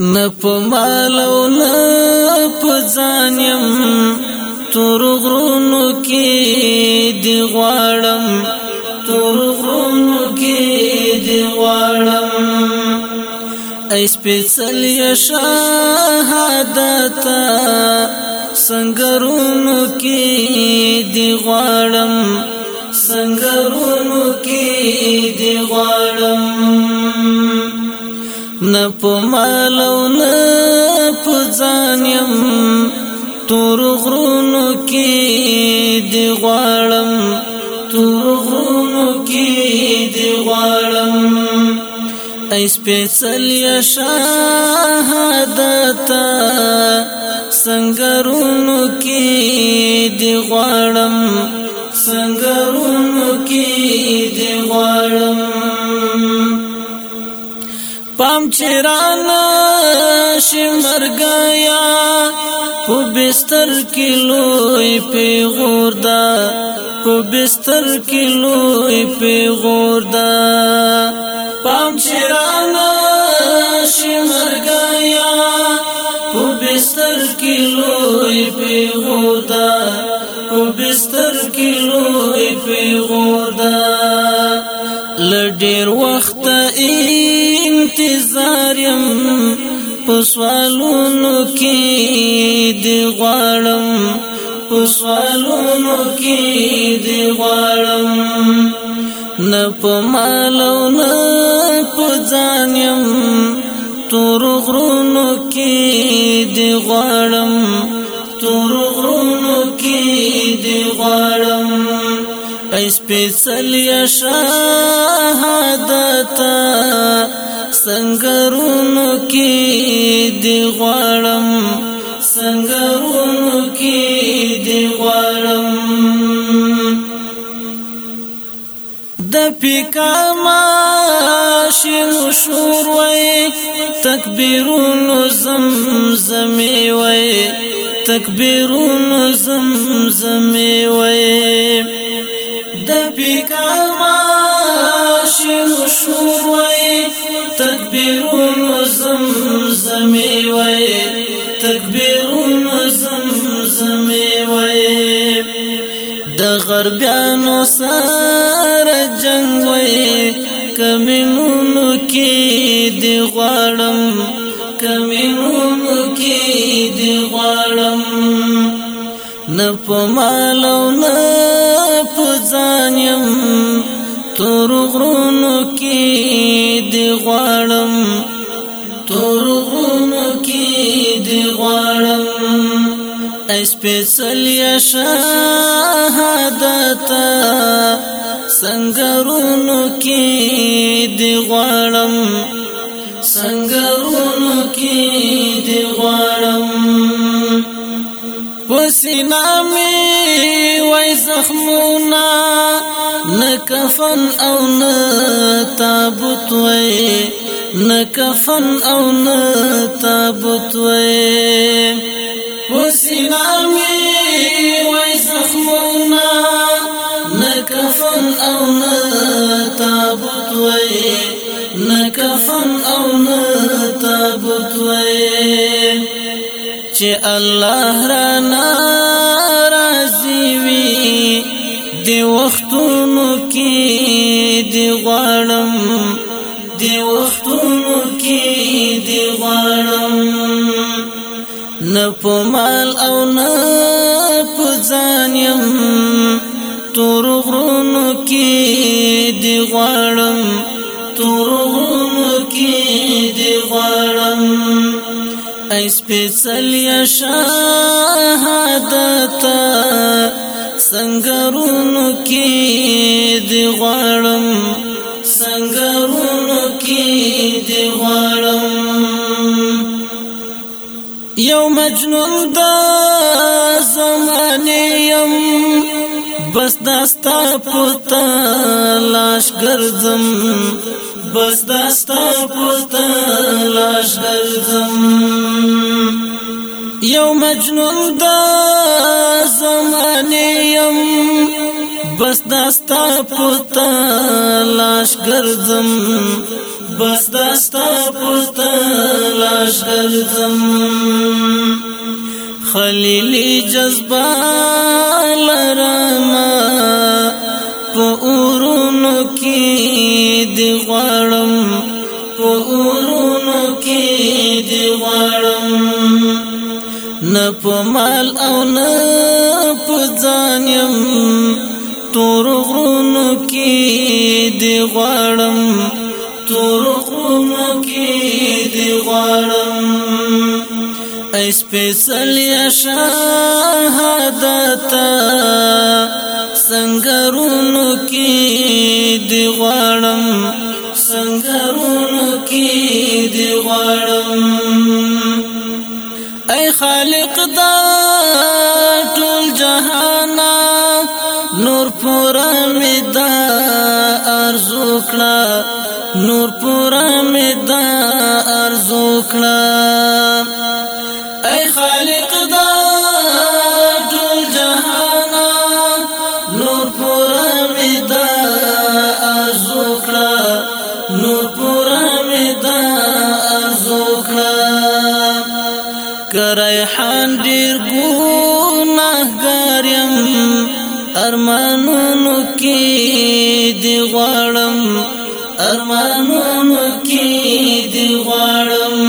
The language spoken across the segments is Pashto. نه په مالو نه په ځانیم تور غرونو کې دی غواړم تور غرونو کې دی غواړم ای سپېڅلې شهادت څنګهونو کې دی غواړم څنګهونو کې دی غواړم نه په مالو نه په ځان يم تور غرونو کې دی غړم تور غرونو کې دی غړم ای سپېڅلې شهادت سنگرونو کې دی غړم سنگرونو کې دی غړم پام چرانا شمرګایا په بستر کې لوی پیغور دا په بستر کې لوی پیغور دا پام چرانا شمرګایا په بستر کې لوی پیغور دا په بستر کې لوی پیغور دا لډیر وخت ای زاریم پسوالونو کې دی غواړم پسوالونو کې دی غواړم نه په مالو نه په ځانیم تور غرونو کې دی غواړم تور غرونو کې دی غواړم ایس پیسل یا شهادت سنگرونو کی دی غوړم سنگرونو کی دی غوړم د پیکا ما شنو شور وای تکبیرونو زمزمې وای تکبیرونو زمزمې وای د پیکا ما شنو سمې وې تکبیرونه سم سمې وې د غربیانو سره جنگ وې کمنونو کې دی غړم کمنونو کې دی غړم نه په مالو نه په ځانیم تور غرونو کې دی غړم سپیسلی شهادت سنگرونو کې دی غړم سنگرونو کې دی غړم پسینا می وای زخمونا نکفن او نتابوت وای نکفن او نتابوت وای وسینا می وای زخمونا نکفن او نتابوت وای نکفن او نتابوت وای چې الله را ناراضي وي دی وختونو کې دی غړم دی وخت په مال او نه په ځان يم تور غرونو کې دی غړم تور غرونو کې دی غړم ای سپېڅلې شهادت څنګه غرونو کې دی غړم څنګه یو مجنون دا زمانه یم بس داستا پتا لاش ګرځم بس داستا پتا لاش ګرځم یو مجنون دا زمانه یم بس داستا پتا لاش ګرځم بس دستا پورتا لاش غرزم خلیلی جذبه لرما په اورونو کې دی غړم په اورونو کې دی غړم نه په مال او نه په ځان يم تور غرونو کې دی غړم غمو کې دی غړم ایس پیسل یا شهادت سنگرونو کې دی غړم سنگرونو کې دی غړم ای خالق دا ټول جهان نور پورا می دا ارزو کړه نور پورا ریحان ډیر ګناهګار یم ارمانونو کې دی غړم ارمانونو کې دی غړم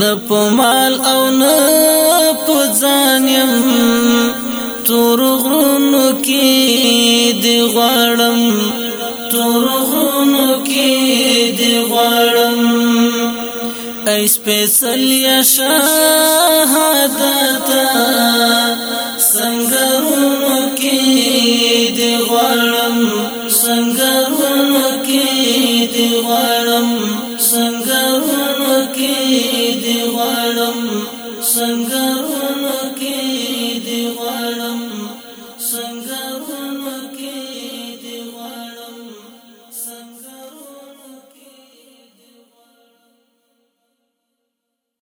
نه په مال او نه په ځان یم تور غرونو کې دی غړم تور سپیسل یا شهادت سنگرونو کې دی غړم سنگرونو کې دی غړم سنگرونو کې دی غړم سنگرونو کې